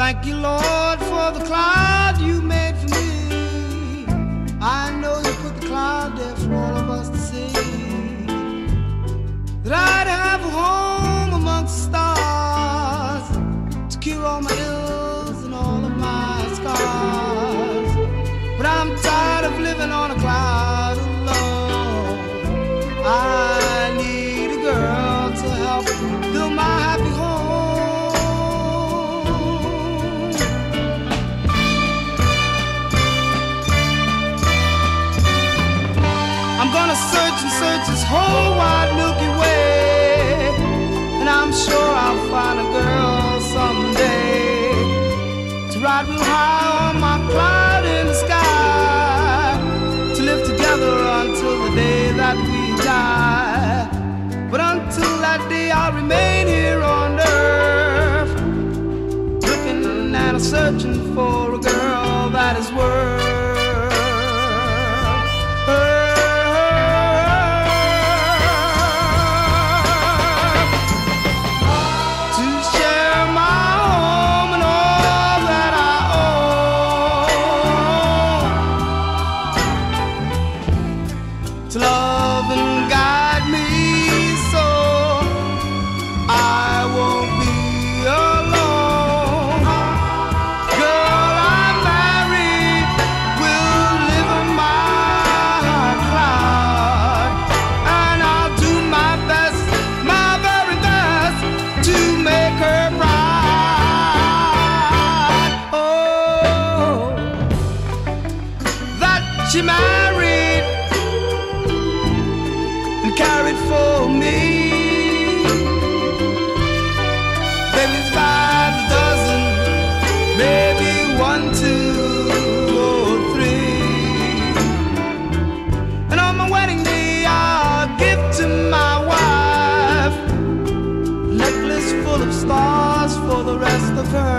Thank you, Lord, for the cloud you made I'm gonna search and search this whole wide Milky Way, and I'm sure I'll find a girl someday to ride real high on my cloud in the sky, to live together until the day that we die. But until that day, I'll remain here on earth, looking and searching for a girl that is worth. She married and carried for me. Baby, five a dozen, maybe one, two, or three. And on my wedding day, I'll give to my wife necklace full of stars for the rest of her